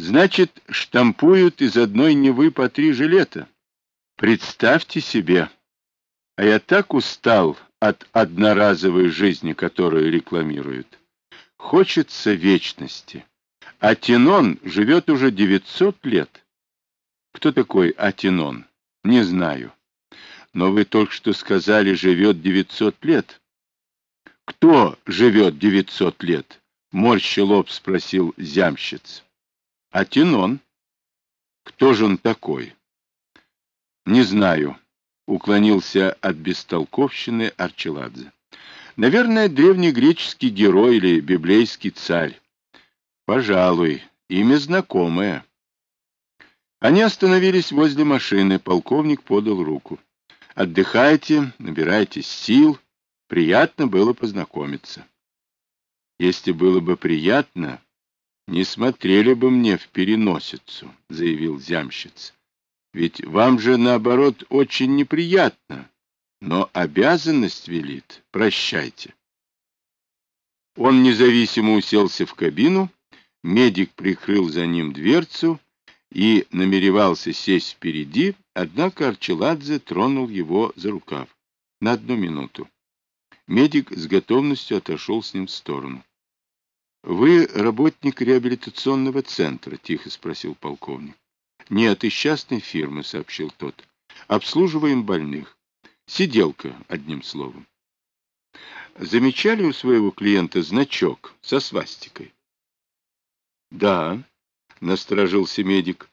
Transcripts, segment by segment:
Значит, штампуют из одной Невы по три жилета. Представьте себе. А я так устал от одноразовой жизни, которую рекламируют. Хочется вечности. Атинон живет уже 900 лет. Кто такой Атинон? Не знаю. Но вы только что сказали, живет 900 лет. Кто живет 900 лет? Морщи лоб спросил зямщиц. Атинон. Кто же он такой? Не знаю, уклонился от бестолковщины Арчеладзе. Наверное, древнегреческий герой или библейский царь. Пожалуй, имя знакомое. Они остановились возле машины, полковник подал руку. Отдыхайте, набирайтесь сил. Приятно было познакомиться. Если было бы приятно, не смотрели бы мне в переносицу, заявил зямщиц. Ведь вам же, наоборот, очень неприятно, но обязанность велит. Прощайте. Он независимо уселся в кабину, медик прикрыл за ним дверцу и намеревался сесть впереди, однако Арчеладзе тронул его за рукав. На одну минуту. Медик с готовностью отошел с ним в сторону. — Вы работник реабилитационного центра? — тихо спросил полковник. — Нет, из частной фирмы, — сообщил тот. — Обслуживаем больных. Сиделка, одним словом. Замечали у своего клиента значок со свастикой? — Да, — насторожился медик.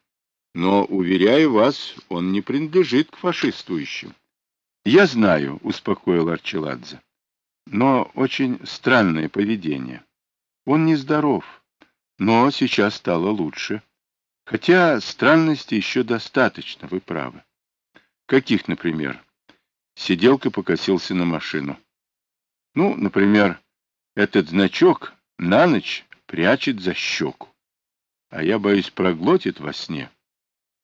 Но, уверяю вас, он не принадлежит к фашистующим. — Я знаю, — успокоил Арчеладзе. — Но очень странное поведение. Он нездоров, но сейчас стало лучше. Хотя странностей еще достаточно, вы правы. Каких, например? Сиделка покосился на машину. Ну, например, этот значок на ночь прячет за щеку. А я, боюсь, проглотит во сне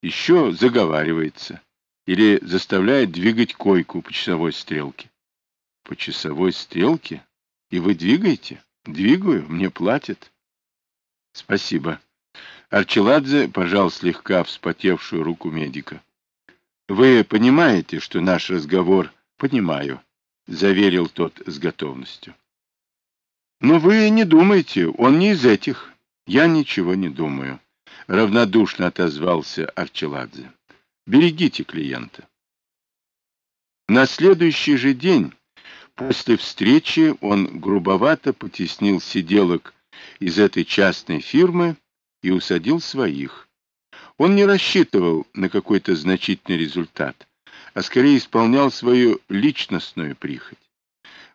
еще заговаривается или заставляет двигать койку по часовой стрелке. По часовой стрелке? И вы двигаете? Двигаю, мне платят. Спасибо. Арчеладзе пожал слегка вспотевшую руку медика. Вы понимаете, что наш разговор... Понимаю, заверил тот с готовностью. Но вы не думайте, он не из этих. Я ничего не думаю. — равнодушно отозвался Арчеладзе. «Берегите клиента». На следующий же день, после встречи, он грубовато потеснил сиделок из этой частной фирмы и усадил своих. Он не рассчитывал на какой-то значительный результат, а скорее исполнял свою личностную прихоть.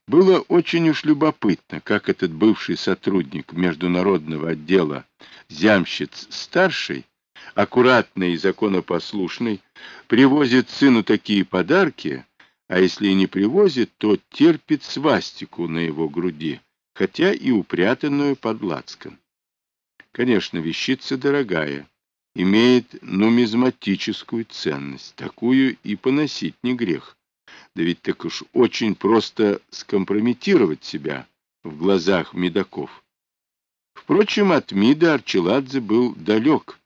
Было очень уж любопытно, как этот бывший сотрудник международного отдела Зямщиц-старший, аккуратный и законопослушный, привозит сыну такие подарки, а если и не привозит, то терпит свастику на его груди, хотя и упрятанную под лацком. Конечно, вещица дорогая, имеет нумизматическую ценность, такую и поносить не грех. Да ведь так уж очень просто скомпрометировать себя в глазах медаков. Впрочем, от МИДа Арчеладзе был далек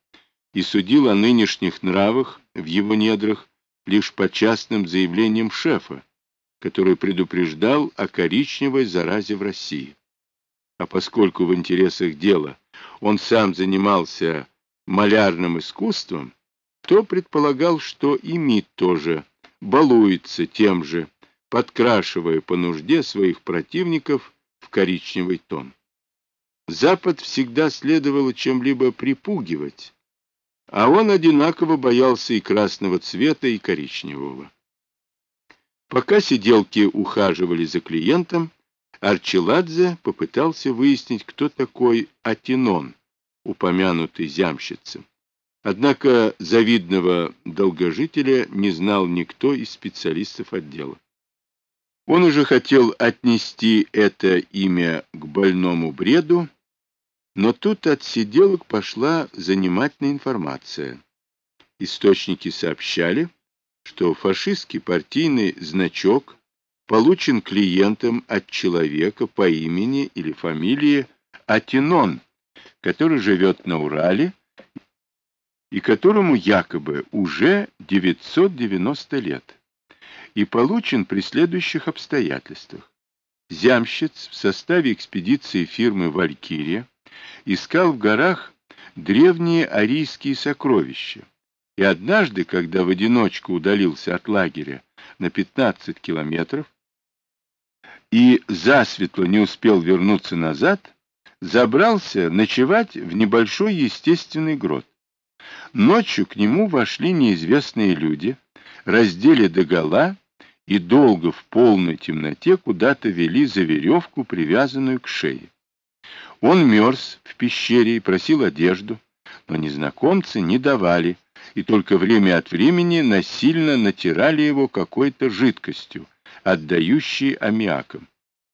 и судил о нынешних нравах в его недрах лишь по частным заявлениям шефа, который предупреждал о коричневой заразе в России. А поскольку в интересах дела он сам занимался малярным искусством, то предполагал, что и МИД тоже балуется тем же, подкрашивая по нужде своих противников в коричневый тон. Запад всегда следовало чем-либо припугивать, а он одинаково боялся и красного цвета, и коричневого. Пока сиделки ухаживали за клиентом, Арчеладзе попытался выяснить, кто такой Атинон, упомянутый зямщицем. Однако завидного долгожителя не знал никто из специалистов отдела. Он уже хотел отнести это имя к больному бреду, но тут от сиделок пошла занимательная информация. Источники сообщали, что фашистский партийный значок получен клиентом от человека по имени или фамилии Атинон, который живет на Урале и которому якобы уже 990 лет, и получен при следующих обстоятельствах. Зямщиц в составе экспедиции фирмы «Валькирия» искал в горах древние арийские сокровища, и однажды, когда в одиночку удалился от лагеря на 15 километров и засветло не успел вернуться назад, забрался ночевать в небольшой естественный грот. Ночью к нему вошли неизвестные люди, раздели догола и долго в полной темноте куда-то вели за веревку, привязанную к шее. Он мерз в пещере и просил одежду, но незнакомцы не давали, и только время от времени насильно натирали его какой-то жидкостью, отдающей аммиаком.